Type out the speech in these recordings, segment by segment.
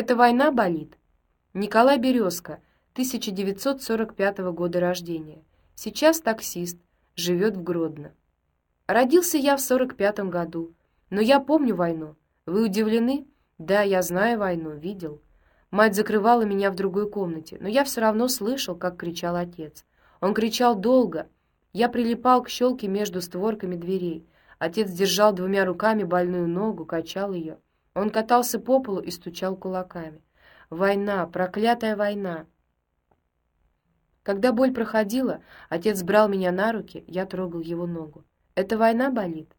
Эта война болит. Николай Березко, 1945 года рождения. Сейчас таксист, живет в Гродно. Родился я в 45 году, но я помню войну. Вы удивлены? Да, я знаю войну, видел. Мать закрывала меня в другой комнате, но я все равно слышал, как кричал отец. Он кричал долго. Я прилипал к щелке между створками дверей. Отец держал двумя руками больную ногу, качал ее. Он катался по полу и стучал кулаками. Война, проклятая война. Когда боль проходила, отец брал меня на руки, я трогал его ногу. Эта война болит.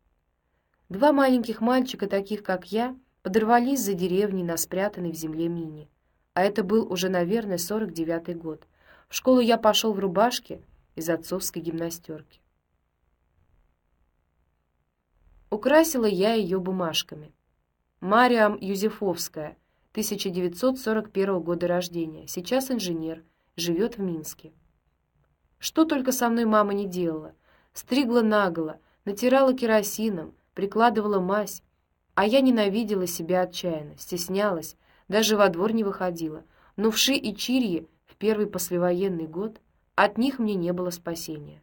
Два маленьких мальчика, таких как я, подорвались за деревней на спрятанной в земле мине. А это был уже, наверное, сорок девятый год. В школу я пошел в рубашке из отцовской гимнастерки. Украсила я ее бумажками. Мариам Юзефовская, 1941 года рождения, сейчас инженер, живет в Минске. Что только со мной мама не делала. Стригла наголо, натирала керосином, прикладывала мазь, а я ненавидела себя отчаянно, стеснялась, даже во двор не выходила. Но вши и чирьи в первый послевоенный год от них мне не было спасения.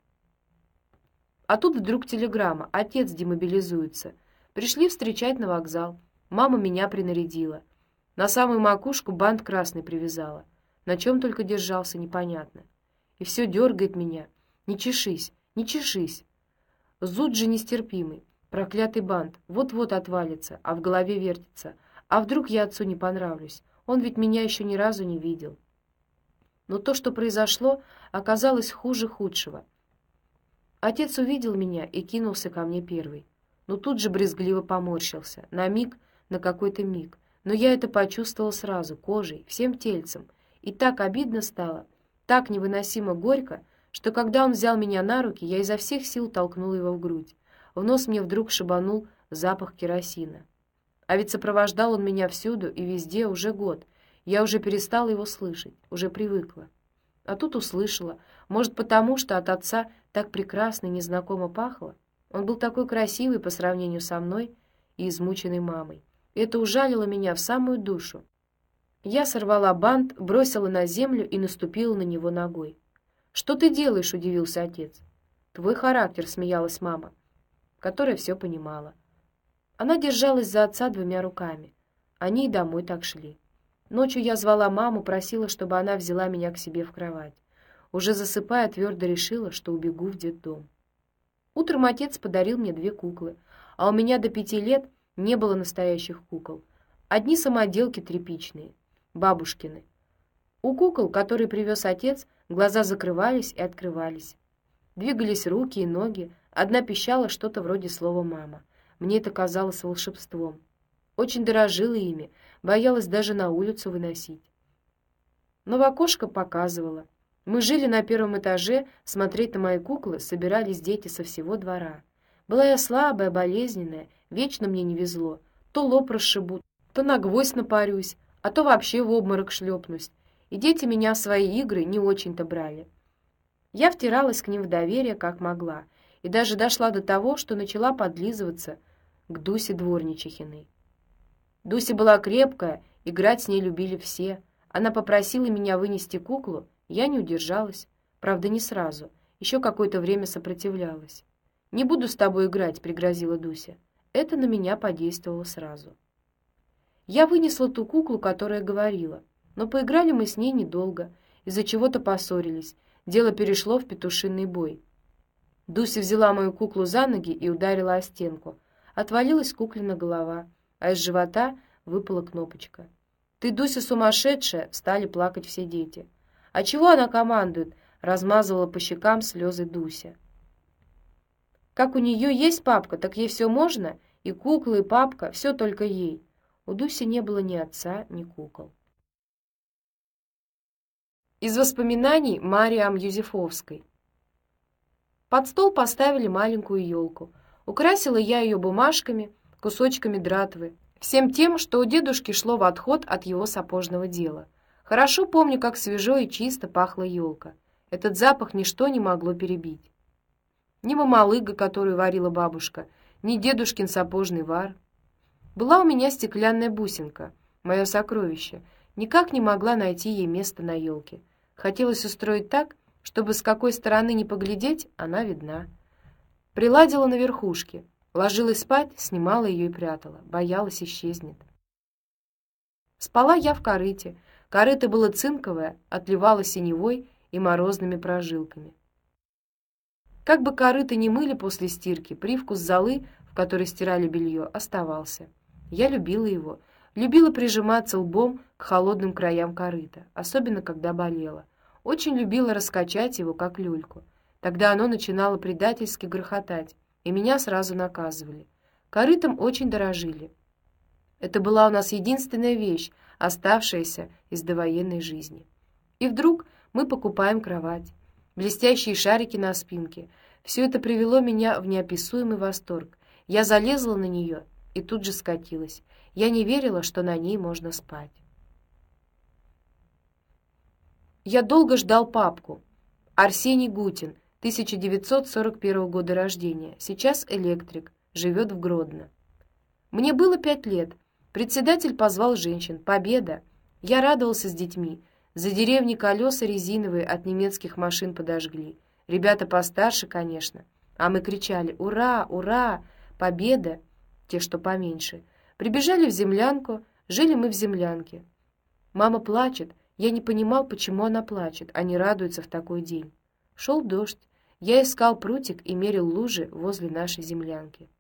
А тут вдруг телеграмма: отец демобилизуется. Пришли встречать на вокзал. Мама меня принарядила. На самую макушку бант красный привязала. На чем только держался, непонятно. И все дергает меня. Не чешись, не чешись. Зуд же нестерпимый. Проклятый бант вот-вот отвалится, а в голове вертится. А вдруг я отцу не понравлюсь? Он ведь меня еще ни разу не видел. Но то, что произошло, оказалось хуже худшего. Отец увидел меня и кинулся ко мне первый. Но тут же брезгливо поморщился. На миг, на какой-то миг. Но я это почувствовал сразу, кожей, всем тельцем. И так обидно стало, так невыносимо горько, что когда он взял меня на руки, я изо всех сил толкнул его в грудь. В нос мне вдруг шибанул запах керосина. А ведь сопровождал он меня всюду и везде уже год. Я уже перестала его слышать, уже привыкла. А тут услышала, может, потому что от отца так прекрасно и незнакомо пахло. Он был такой красивый по сравнению со мной и измученной мамой. Это ужалило меня в самую душу. Я сорвала бант, бросила на землю и наступила на него ногой. "Что ты делаешь?" удивился отец. "Твой характер", смеялась мама, которая все понимала. Она держалась за отца двумя руками. Они и домой так шли. Ночью я звала маму, просила, чтобы она взяла меня к себе в кровать. Уже засыпая, твердо решила, что убегу в детдом. Утром отец подарил мне две куклы, а у меня до пяти лет не было настоящих кукол. Одни самоделки тряпичные, бабушкины. У кукол, которые привез отец, глаза закрывались и открывались. Двигались руки и ноги, одна пищала что-то вроде слова «мама». Мне это казалось волшебством. Очень дорожила ими, боялась даже на улицу выносить. Но в окошко показывала. Мы жили на первом этаже, смотреть на мои куклы собирались дети со всего двора. Была я слабая, болезненная, вечно мне не везло. То лоб расшибут, то на гвоздь напарюсь, а то вообще в обморок шлепнусь. И дети меня в свои игры не очень-то брали. Я втиралась к ним в доверие как могла, и даже дошла до того, что начала подлизываться к Дусе Дворничихиной. Дуся была крепкая, играть с ней любили все. Она попросила меня вынести куклу, я не удержалась. Правда, не сразу. Еще какое-то время сопротивлялась. «Не буду с тобой играть», — пригрозила Дуся. Это на меня подействовало сразу. Я вынесла ту куклу, которая говорила, но поиграли мы с ней недолго, из-за чего-то поссорились. Дело перешло в петушиный бой. Дуся взяла мою куклу за ноги и ударила о стенку. Отвалилась куклина голова а из живота выпала кнопочка. «Ты, Дуся, сумасшедшая!» — стали плакать все дети. «А чего она командует?» — размазывала по щекам слезы Дуся. «Как у нее есть папка, так ей все можно, и куклы, и папка, все только ей». У Дуси не было ни отца, ни кукол. Из воспоминаний Мариам Юзефовской. Под стол поставили маленькую елку. Украсила я ее бумажками, кусочками дратвы, всем тем, что у дедушки шло в отход от его сапожного дела. Хорошо помню, как свежо и чисто пахла елка. Этот запах ничто не могло перебить. Ни мамалыга, которую варила бабушка, ни дедушкин сапожный вар. Была у меня стеклянная бусинка. мое сокровище, никак не могла найти ей место на елке. Хотелось устроить так, чтобы с какой стороны не поглядеть, она видна. Приладила на верхушке, ложилась спать, снимала ее и прятала, боялась исчезнет. Спала я в корыте. Корыто было цинковое, отливало синевой и морозными прожилками. Как бы корыто не мыли после стирки, привкус золы, в которой стирали белье, оставался. Я любила его, любила прижиматься лбом к холодным краям корыта, особенно когда болела. Очень любила раскачать его, как люльку. Тогда оно начинало предательски грохотать, и меня сразу наказывали. Корытом очень дорожили. Это была у нас единственная вещь, оставшаяся из довоенной жизни. И вдруг мы покупаем кровать, блестящие шарики на спинке. Все это привело меня в неописуемый восторг. Я залезла на нее и тут же скатилась. Я не верила, что на ней можно спать. Я долго ждал папку. Арсений Гутин, 1941 года рождения. Сейчас электрик, живет в Гродно. Мне было пять лет. Председатель позвал женщин. Победа! Я радовался с детьми. За деревни колеса резиновые от немецких машин подожгли. Ребята постарше, конечно. А мы кричали «Ура! Ура! Победа!» Те, что поменьше. Прибежали в землянку, жили мы в землянке. Мама плачет. Я не понимал, почему она плачет, а не радуется в такой день. Шел дождь. Я искал прутик и мерил лужи возле нашей землянки.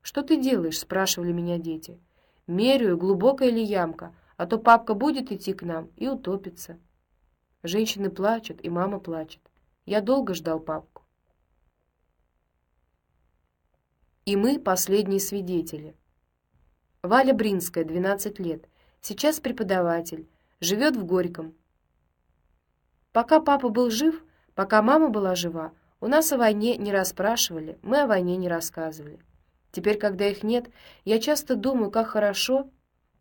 «Что ты делаешь?» — спрашивали меня дети. Меряю, глубокая ли ямка, а то папка будет идти к нам и утопится. Женщины плачут, и мама плачет. Я долго ждал папку. И мы последние свидетели. Валя Бринская, 12 лет, сейчас преподаватель, живет в Горьком. Пока папа был жив, пока мама была жива, у нас о войне не расспрашивали, мы о войне не рассказывали. Теперь, когда их нет, я часто думаю, как хорошо,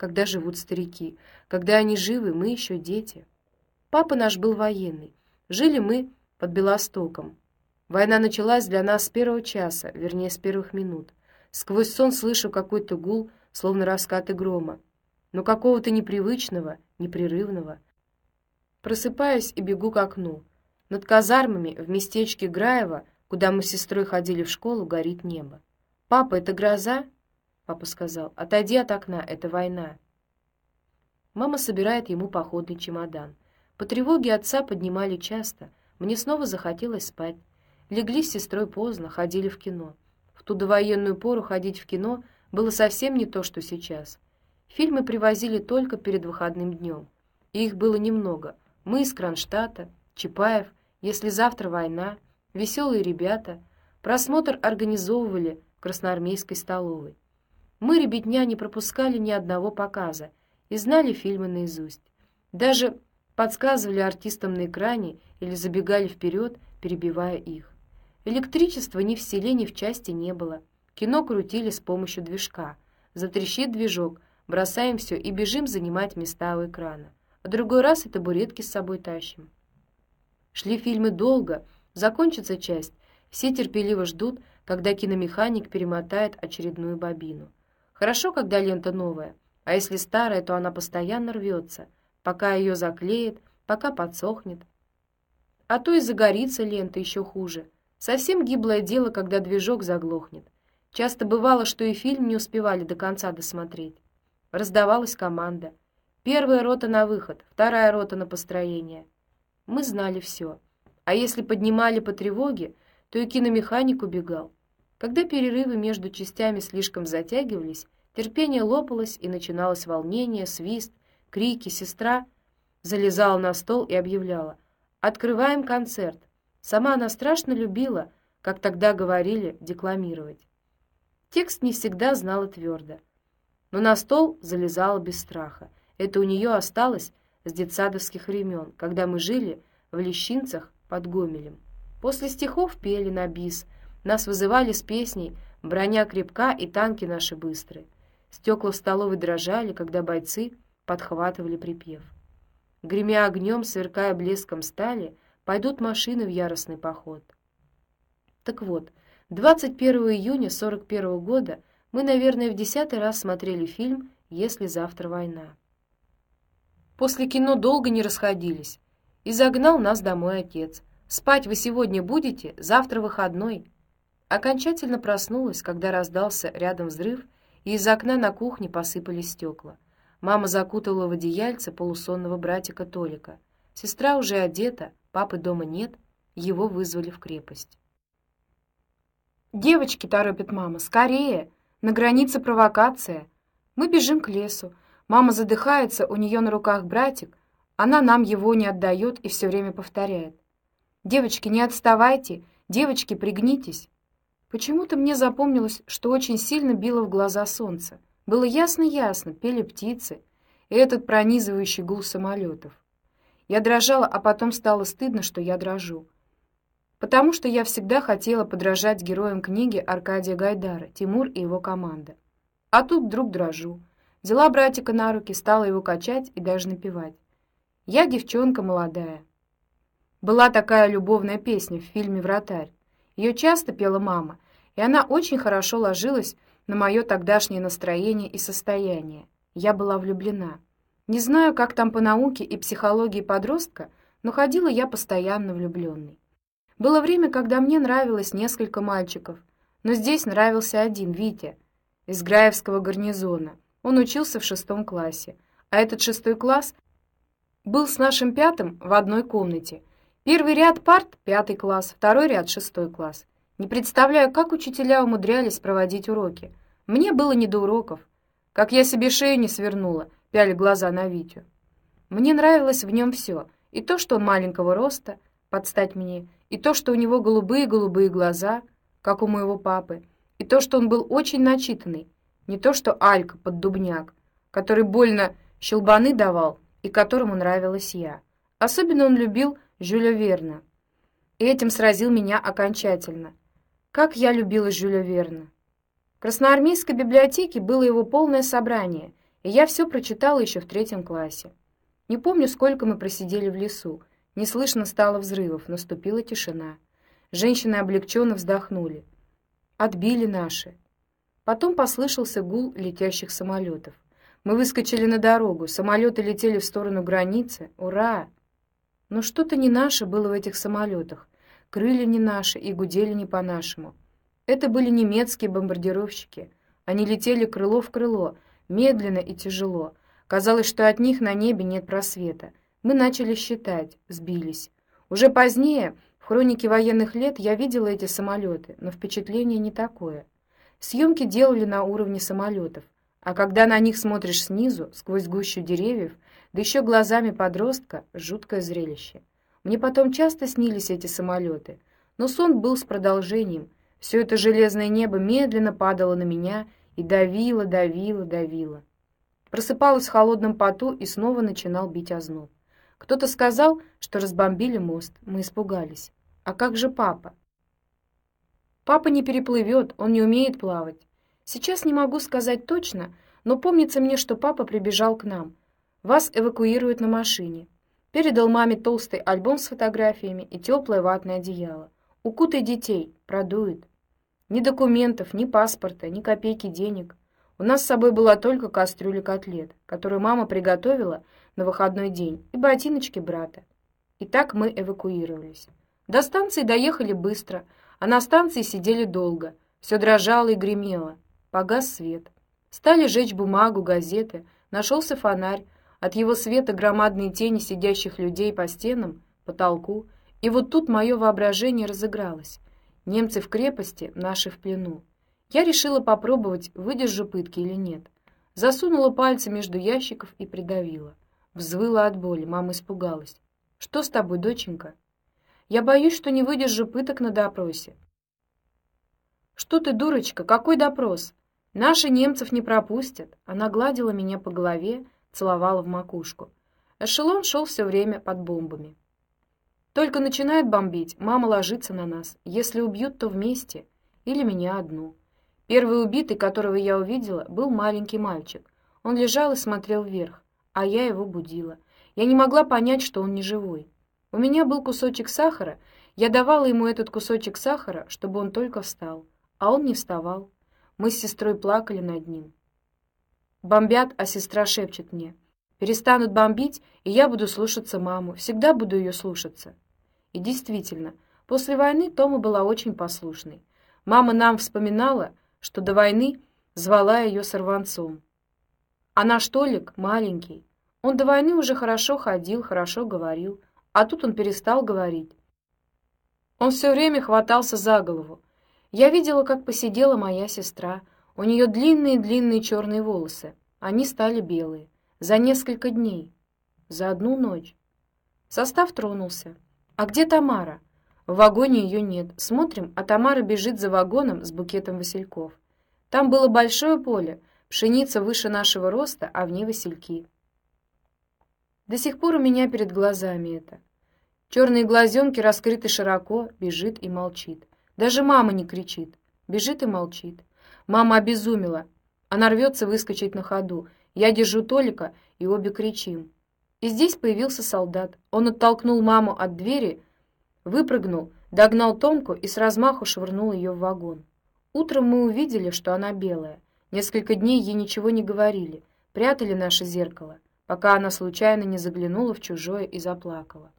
когда живут старики. Когда они живы, мы еще дети. Папа наш был военный. Жили мы под Белостоком. Война началась для нас с первого часа, вернее, с первых минут. Сквозь сон слышу какой-то гул, словно раскаты грома, но какого-то непривычного, непрерывного. Просыпаюсь и бегу к окну. Над казармами в местечке Граева, куда мы с сестрой ходили в школу, горит небо. «Папа, это гроза?» Папа сказал, «Отойди от окна, это война». Мама собирает ему походный чемодан. По тревоге отца поднимали часто. Мне снова захотелось спать. Легли с сестрой поздно, ходили в кино. В ту довоенную пору ходить в кино было совсем не то, что сейчас. Фильмы привозили только перед выходным днем. И их было немного. Мы из Кронштадта, Чапаев, если завтра война, веселые ребята. Просмотр организовывали красноармейской столовой. Мы, ребятня, не пропускали ни одного показа и знали фильмы наизусть. Даже подсказывали артистам на экране или забегали вперед, перебивая их. Электричества ни в селе, ни в части не было. Кино крутили с помощью движка. Затрещит движок, бросаем все и бежим занимать места у экрана. А другой раз и табуретки с собой тащим. Шли фильмы долго, закончится часть, все терпеливо ждут, когда киномеханик перемотает очередную бобину. Хорошо, когда лента новая, а если старая, то она постоянно рвется, пока ее заклеит, пока подсохнет. А то и загорится лента еще хуже. Совсем гиблое дело, когда движок заглохнет. Часто бывало, что и фильм не успевали до конца досмотреть. Раздавалась команда. Первая рота на выход, вторая рота на построение. Мы знали все. А если поднимали по тревоге, то и киномеханик убегал. Когда перерывы между частями слишком затягивались, терпение лопалось и начиналось волнение, свист, крики, сестра залезала на стол и объявляла: "Открываем концерт". Сама она страшно любила, как тогда говорили, декламировать. Текст не всегда знала твердо, но на стол залезала без страха. Это у нее осталось с детсадовских времен, когда мы жили в Лещинцах под Гомелем. После стихов пели на бис, нас вызывали с песней «Броня крепка и танки наши быстрые». Стекла в столовой дрожали, когда бойцы подхватывали припев. Гремя огнем, сверкая блеском стали, пойдут машины в яростный поход. Так вот, 21 июня 41 года мы, наверное, в десятый раз смотрели фильм «Если завтра война». После кино долго не расходились. И загнал нас домой отец. Спать вы сегодня будете, завтра выходной. Окончательно проснулась, когда раздался рядом взрыв, и из окна на кухне посыпались стекла. Мама закутала в одеяльце полусонного братика Толика. Сестра уже одета, папы дома нет, его вызвали в крепость. «Девочки!» — торопит мама. «Скорее! На границе провокация!» Мы бежим к лесу. Мама задыхается, у нее на руках братик. Она нам его не отдает и все время повторяет. «Девочки, не отставайте! Девочки, пригнитесь!» Почему-то мне запомнилось, что очень сильно било в глаза солнце. Было ясно-ясно, пели птицы, и этот пронизывающий гул самолетов. Я дрожала, а потом стало стыдно, что я дрожу. Потому что я всегда хотела подражать героям книги Аркадия Гайдара «Тимур и его команда». А тут вдруг дрожу. Взяла братика на руки, стала его качать и даже напевать. Я девчонка молодая. Была такая любовная песня в фильме «Вратарь». Ее часто пела мама, и она очень хорошо ложилась на мое тогдашнее настроение и состояние. Я была влюблена. Не знаю, как там по науке и психологии подростка, но ходила я постоянно влюбленной. Было время, когда мне нравилось несколько мальчиков, но здесь нравился один, Витя, из Граевского гарнизона. Он учился в шестом классе, а этот шестой класс был с нашим пятым в одной комнате. Первый ряд парт — пятый класс, второй ряд — шестой класс. Не представляю, как учителя умудрялись проводить уроки. Мне было не до уроков. Как я себе шею не свернула, пяли глаза на Витю. Мне нравилось в нем все. И то, что он маленького роста, подстать мне, и то, что у него голубые-голубые глаза, как у моего папы, и то, что он был очень начитанный, не то, что Алька под дубняк, который больно щелбаны давал и которому нравилась я. Особенно он любил Жюля Верна. И этим сразил меня окончательно. Как я любила Жюля Верна. Красноармейской библиотеке было его полное собрание, и я все прочитала еще в третьем классе. Не помню, сколько мы просидели в лесу. Не слышно стало взрывов, наступила тишина. Женщины облегченно вздохнули. Отбили наши. Потом послышался гул летящих самолетов. Мы выскочили на дорогу, самолеты летели в сторону границы. Ура! Но что-то не наше было в этих самолетах. Крылья не наши и гудели не по-нашему. Это были немецкие бомбардировщики. Они летели крыло в крыло, медленно и тяжело. Казалось, что от них на небе нет просвета. Мы начали считать, сбились. Уже позднее, в хронике военных лет, я видела эти самолеты, но впечатление не такое. Съемки делали на уровне самолетов, а когда на них смотришь снизу, сквозь гущу деревьев, да еще глазами подростка, жуткое зрелище. Мне потом часто снились эти самолеты, но сон был с продолжением — все это железное небо медленно падало на меня и давило, давило, давило. Просыпалась в холодном поту и снова начинал бить озноб. Кто-то сказал, что разбомбили мост. Мы испугались. А как же папа? Папа не переплывет, он не умеет плавать. Сейчас не могу сказать точно, но помнится мне, что папа прибежал к нам. Вас эвакуируют на машине. Передал маме толстый альбом с фотографиями и теплое ватное одеяло. Укутай детей, продует. Ни документов, ни паспорта, ни копейки денег. У нас с собой была только кастрюля котлет, которую мама приготовила на выходной день, и ботиночки брата. И так мы эвакуировались. До станции доехали быстро, а на станции сидели долго. Все дрожало и гремело. Погас свет. Стали жечь бумагу, газеты. Нашелся фонарь. От его света громадные тени сидящих людей по стенам, потолку. И вот тут мое воображение разыгралось. Немцы в крепости, наши в плену. Я решила попробовать, выдержу пытки или нет. Засунула пальцы между ящиков и придавила. Взвыла от боли, мама испугалась. «Что с тобой, доченька?» «Я боюсь, что не выдержу пыток на допросе». «Что ты, дурочка, какой допрос? Наши немцев не пропустят». Она гладила меня по голове, целовала в макушку. Эшелон шел все время под бомбами. Только начинает бомбить, мама ложится на нас. Если убьют, то вместе. Или меня одну. Первый убитый, которого я увидела, был маленький мальчик. Он лежал и смотрел вверх, а я его будила. Я не могла понять, что он не живой. У меня был кусочек сахара, я давала ему этот кусочек сахара, чтобы он только встал, а он не вставал. Мы с сестрой плакали над ним. Бомбят, а сестра шепчет мне: Перестанут бомбить, и я буду слушаться маму, всегда буду ее слушаться. И действительно, после войны Тома была очень послушной. Мама нам вспоминала, что до войны звала ее сорванцом. А наш Толик маленький. Он до войны уже хорошо ходил, хорошо говорил, а тут он перестал говорить. Он все время хватался за голову. Я видела, как посидела моя сестра. У нее длинные-длинные черные волосы. Они стали белые. За несколько дней. За одну ночь. Состав тронулся. А где Тамара? В вагоне ее нет. Смотрим, а Тамара бежит за вагоном с букетом васильков. Там было большое поле, пшеница выше нашего роста, а в ней васильки. До сих пор у меня перед глазами это. Черные глазенки раскрыты широко, бежит и молчит. Даже мама не кричит, бежит и молчит. Мама обезумела. Она рвется выскочить на ходу. Я держу Толика, и обе кричим. И здесь появился солдат. Он оттолкнул маму от двери, выпрыгнул, догнал Томку и с размаху швырнул ее в вагон. Утром мы увидели, что она белая. Несколько дней ей ничего не говорили, прятали наше зеркало, пока она случайно не заглянула в чужое и заплакала.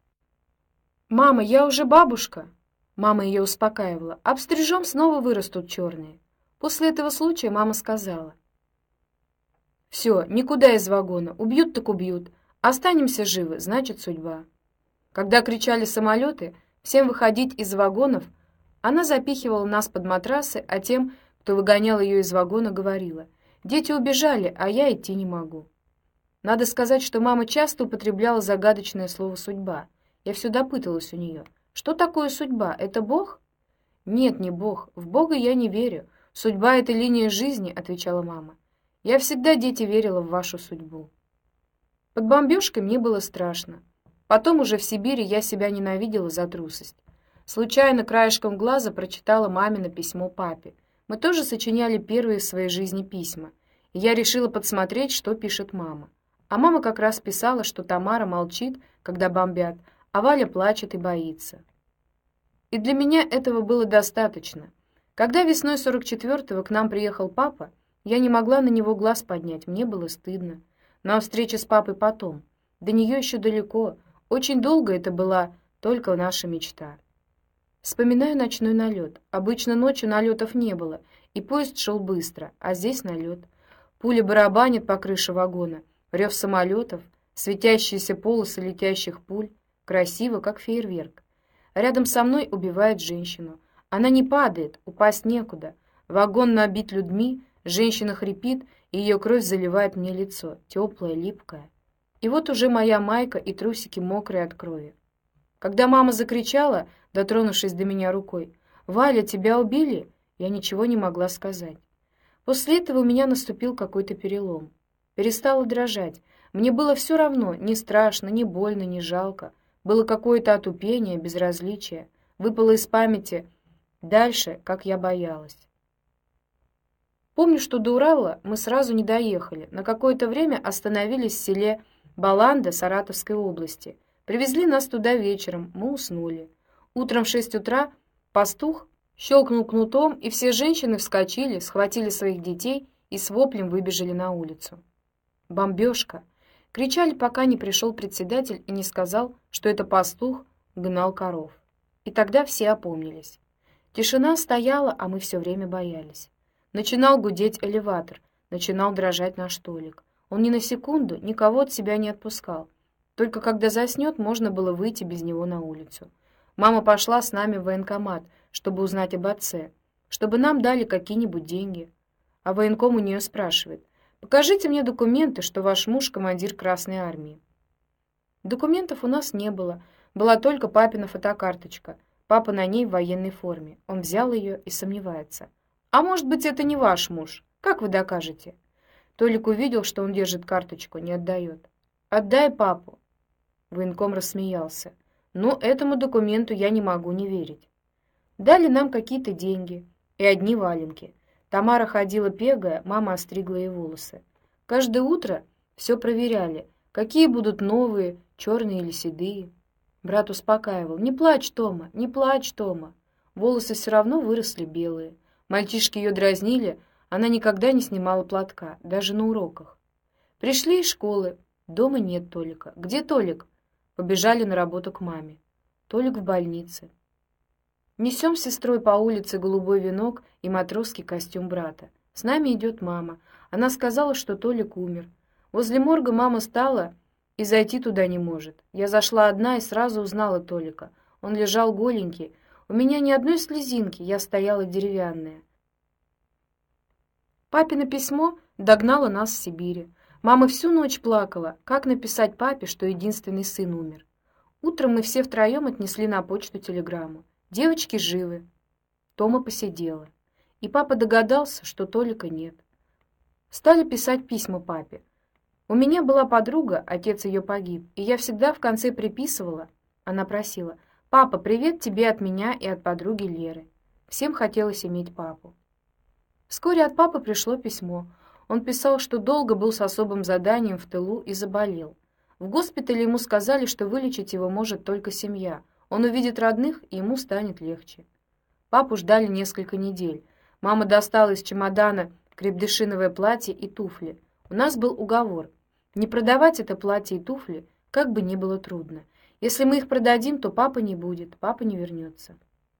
«Мама, я уже бабушка!» Мама ее успокаивала. «Обстрижем, снова вырастут черные». После этого случая мама сказала. «Все, никуда из вагона. Убьют так убьют. Останемся живы, значит, судьба». Когда кричали самолеты, всем выходить из вагонов – она запихивала нас под матрасы, а тем, кто выгонял ее из вагона, говорила: "Дети убежали, а я идти не могу". Надо сказать, что мама часто употребляла загадочное слово судьба. Я все допытывалась у нее. Что такое судьба? Это Бог? Нет, не Бог. В Бога я не верю. Судьба это линия жизни, отвечала мама. Я всегда, дети, верила в вашу судьбу. Под бомбежкой мне было страшно. Потом уже в Сибири я себя ненавидела за трусость. Случайно краешком глаза прочитала мамино письмо папе. Мы тоже сочиняли первые в своей жизни письма. И я решила подсмотреть, что пишет мама. А мама как раз писала, что Тамара молчит, когда бомбят, а Валя плачет и боится. И для меня этого было достаточно. Когда весной 44-го к нам приехал папа, я не могла на него глаз поднять, мне было стыдно. Но встреча с папой потом. До нее еще далеко. Очень долго это была только наша мечта. Вспоминаю ночной налет. Обычно ночью налетов не было, и поезд шел быстро, а здесь налет. Пули барабанят по крыше вагона, рев самолетов, светящиеся полосы летящих пуль, красиво, как фейерверк. Рядом со мной убивает женщину. Она не падает, упасть некуда. Вагон набит людьми, женщина хрипит, и ее кровь заливает мне лицо, теплое, липкое. И вот уже моя майка и трусики мокрые от крови. Когда мама закричала, дотронувшись до меня рукой, «Валя, тебя убили?» Я ничего не могла сказать. После этого у меня наступил какой-то перелом. Перестала дрожать. Мне было все равно, не страшно, не больно, не жалко. Было какое-то отупение, безразличие. Выпало из памяти дальше, как я боялась. Помню, что до Урала мы сразу не доехали. На какое-то время остановились в селе Баланда Саратовской области — Привезли нас туда вечером, мы уснули. Утром в шесть утра пастух щелкнул кнутом, и все женщины вскочили, схватили своих детей и с воплем выбежали на улицу. Бомбежка! Кричали, пока не пришел председатель и не сказал, что это пастух гнал коров. И тогда все опомнились. Тишина стояла, а мы все время боялись. Начинал гудеть элеватор, начинал дрожать наш столик. Он ни на секунду никого от себя не отпускал. Только когда заснёт, можно было выйти без него на улицу. Мама пошла с нами в военкомат, чтобы узнать об отце, чтобы нам дали какие-нибудь деньги. А военком у неё спрашивает: "Покажите мне документы, что ваш муж командир Красной армии". Документов у нас не было, была только папина фотокарточка. Папа на ней в военной форме. Он взял её и сомневается: "А может быть, это не ваш муж? Как вы докажете?" Толик увидел, что он держит карточку, не отдает. "Отдай папу". Военком рассмеялся. Но этому документу я не могу не верить. Дали нам какие-то деньги и одни валенки. Тамара ходила пегая, мама остригла ей волосы. Каждое утро все проверяли, какие будут новые, черные или седые. Брат успокаивал: "Не плачь, Тома, не плачь, Тома". Волосы все равно выросли белые. Мальчишки ее дразнили, она никогда не снимала платка, даже на уроках. Пришли из школы, Дома нет Толика. Где Толик? Побежали на работу к маме. Толик в больнице. Несем с сестрой по улице голубой венок и матросский костюм брата. С нами идет мама. Она сказала, что Толик умер. Возле морга мама стала и зайти туда не может. Я зашла одна и сразу узнала Толика. Он лежал голенький. У меня ни одной слезинки, я стояла деревянная. Папино письмо догнало нас в Сибири. Мама всю ночь плакала, как написать папе, что единственный сын умер. Утром мы все втроем отнесли на почту телеграмму. Девочки живы. Тома посидела. И папа догадался, что Толика нет. Стали писать письма папе. У меня была подруга, отец ее погиб, и я всегда в конце приписывала. Она просила: "Папа, привет тебе от меня и от подруги Леры". Всем хотелось иметь папу. Вскоре от папы пришло письмо. Он писал, что долго был с особым заданием в тылу и заболел. В госпитале ему сказали, что вылечить его может только семья. Он увидит родных, и ему станет легче. Папу ждали несколько недель. Мама достала из чемодана крепдышиновое платье и туфли. У нас был уговор не продавать это платье и туфли, как бы ни было трудно. Если мы их продадим, то папа не будет, папа не вернется.